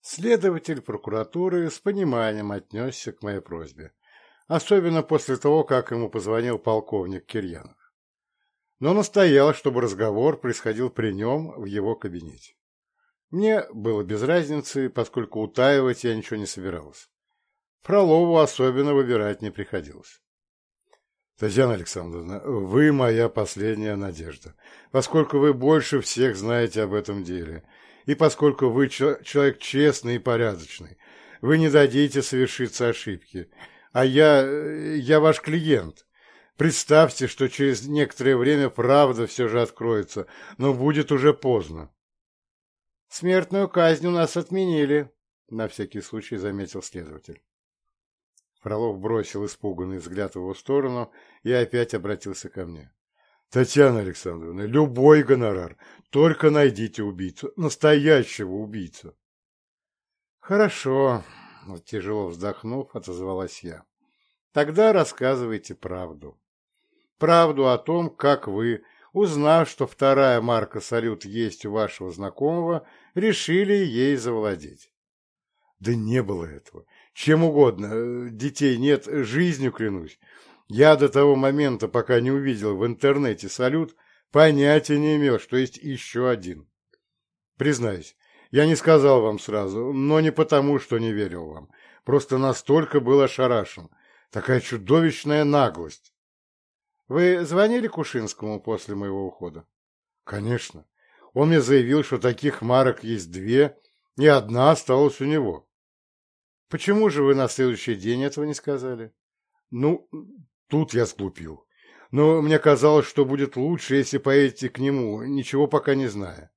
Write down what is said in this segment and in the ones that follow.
Следователь прокуратуры с пониманием отнесся к моей просьбе, особенно после того, как ему позвонил полковник Кирьянов. Но настоял, чтобы разговор происходил при нем в его кабинете. Мне было без разницы, поскольку утаивать я Татьяна Александровна, вы моя последняя надежда, поскольку вы больше всех знаете об этом деле, и поскольку вы человек честный и порядочный, вы не дадите совершиться ошибки, а я... я ваш клиент. Представьте, что через некоторое время правда все же откроется, но будет уже поздно. «Смертную казнь у нас отменили», — на всякий случай заметил следователь. Фролов бросил испуганный взгляд в его сторону и опять обратился ко мне. «Татьяна Александровна, любой гонорар, только найдите убийцу, настоящего убийцу!» «Хорошо», — тяжело вздохнув, отозвалась я. «Тогда рассказывайте правду. Правду о том, как вы, узнав, что вторая марка «Салют» есть у вашего знакомого, решили ей завладеть». «Да не было этого чем угодно, э, детей нет, жизнью клянусь. Я до того момента, пока не увидел в интернете салют, понятия не имел, что есть еще один. Признаюсь, я не сказал вам сразу, но не потому, что не верил вам. Просто настолько был ошарашен. Такая чудовищная наглость. Вы звонили Кушинскому после моего ухода? Конечно. Он мне заявил, что таких марок есть две, и одна осталась у него. Почему же вы на следующий день этого не сказали? Ну, тут я сглупил. Но мне казалось, что будет лучше, если поедете к нему, ничего пока не зная.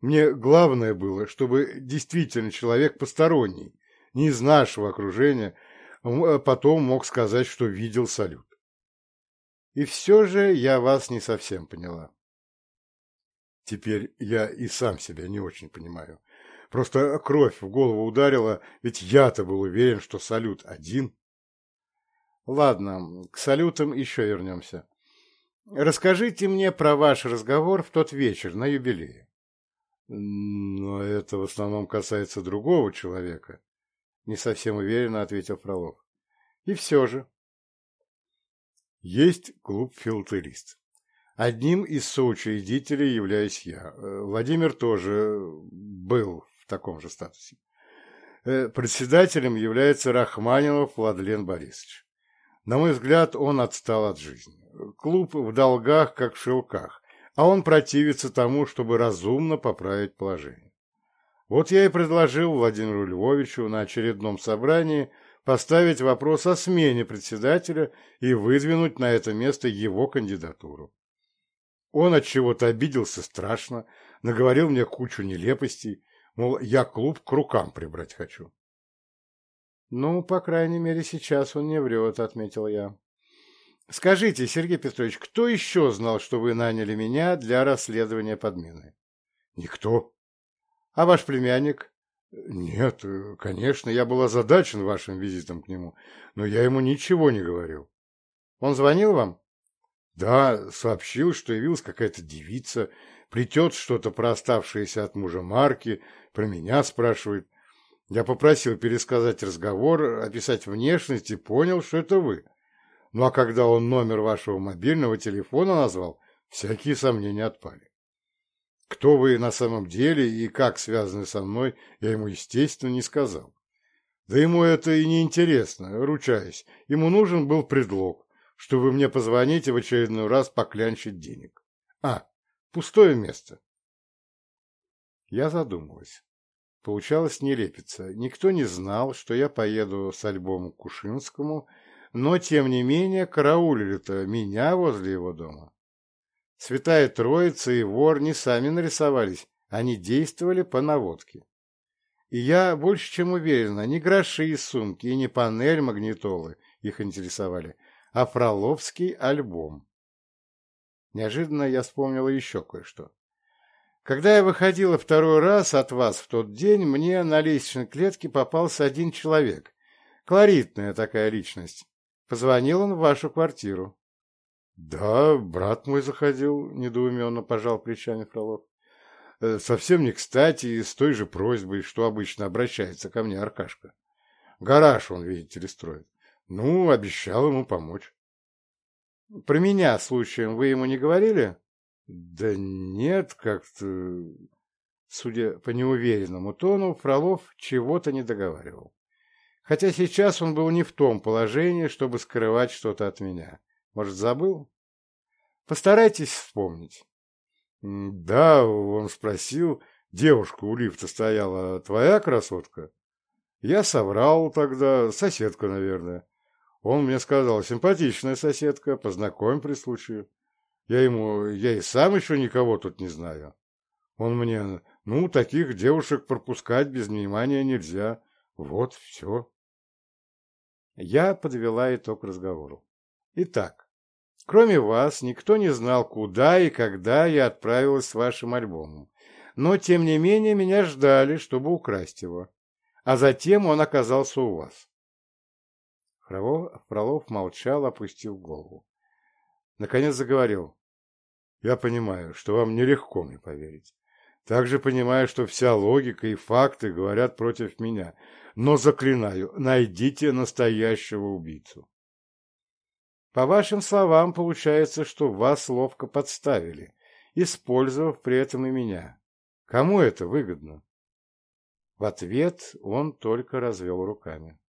Мне главное было, чтобы действительно человек посторонний, не из нашего окружения, а потом мог сказать, что видел салют. И все же я вас не совсем поняла. Теперь я и сам себя не очень понимаю. Просто кровь в голову ударила, ведь я-то был уверен, что салют один. Ладно, к салютам еще вернемся. Расскажите мне про ваш разговор в тот вечер на юбилее. Но это в основном касается другого человека, не совсем уверенно ответил Фролов. И все же. Есть клуб «Филтерист». Одним из соучредителей являюсь я. Владимир тоже был в таком же статусе. Э, председателем является Рахманинов Владлен Борисович. На мой взгляд, он отстал от жизни. Клуб в долгах, как в шелках, а он противится тому, чтобы разумно поправить положение. Вот я и предложил Владимиру Львовичу на очередном собрании поставить вопрос о смене председателя и выдвинуть на это место его кандидатуру. Он от чего-то обиделся страшно, наговорил мне кучу нелепостей, мол, я клуб к рукам прибрать хочу. Ну, по крайней мере, сейчас он не врет, отметил я. Скажите, Сергей Петрович, кто еще знал, что вы наняли меня для расследования подмены? Никто. А ваш племянник? Нет, конечно, я был озадачен вашим визитом к нему, но я ему ничего не говорил. Он звонил вам? Да, сообщил, что явилась какая-то девица, плетет что-то про оставшиеся от мужа марки, про меня спрашивает. Я попросил пересказать разговор, описать внешность и понял, что это вы. Ну а когда он номер вашего мобильного телефона назвал, всякие сомнения отпали. Кто вы на самом деле и как связаны со мной, я ему, естественно, не сказал. Да ему это и не интересно, ручаюсь. Ему нужен был предлог, что вы мне позвоните в очередной раз поклянчить денег. А, пустое место. Я задумалась. Получалось нелепица. Никто не знал, что я поеду с альбомом к Кушинскому, но, тем не менее, караулили-то меня возле его дома. Святая Троица и вор не сами нарисовались, они действовали по наводке. И я больше чем уверена, не гроши Неожиданно я вспомнила еще кое-что. Когда я выходила второй раз от вас в тот день, мне на лестничной клетке попался один человек. Кларитная такая личность. Позвонил он в вашу квартиру. — Да, брат мой заходил, — недоуменно пожал плечами Фролов. Э, — Совсем не кстати и с той же просьбой, что обычно обращается ко мне Аркашка. Гараж он, видите ли, строит. Ну, обещал ему помочь. Про меня случаем вы ему не говорили? Да нет, как-то... Судя по неуверенному тону, Фролов чего-то не договаривал. Хотя сейчас он был не в том положении, чтобы скрывать что-то от меня. Может, забыл? Постарайтесь вспомнить. Да, он спросил, девушка у лифта стояла, твоя красотка? Я соврал тогда, соседка, наверное. Он мне сказал, симпатичная соседка, познакомь при случае. Я ему, я и сам еще никого тут не знаю. Он мне, ну, таких девушек пропускать без внимания нельзя. Вот, все. Я подвела итог разговору. Итак, кроме вас, никто не знал, куда и когда я отправилась с вашим альбомом. Но, тем не менее, меня ждали, чтобы украсть его. А затем он оказался у вас. Фролов, Фролов молчал, опустив голову. Наконец заговорил. Я понимаю, что вам нелегко мне поверить. Также понимаю, что вся логика и факты говорят против меня. Но заклинаю, найдите настоящего убийцу. По вашим словам, получается, что вас ловко подставили, использовав при этом и меня. Кому это выгодно? В ответ он только развел руками.